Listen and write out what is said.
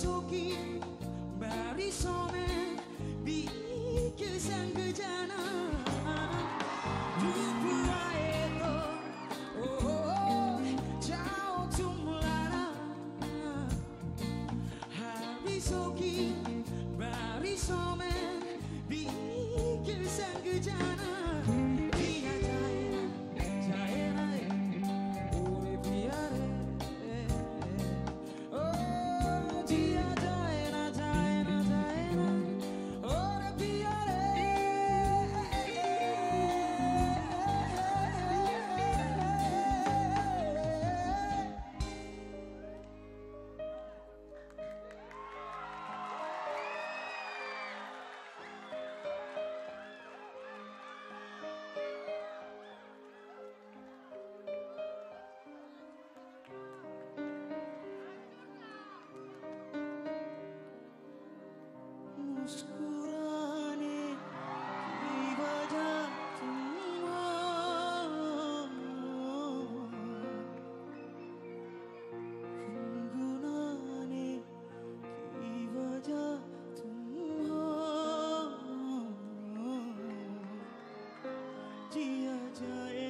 Suki, Marisome. dia jaya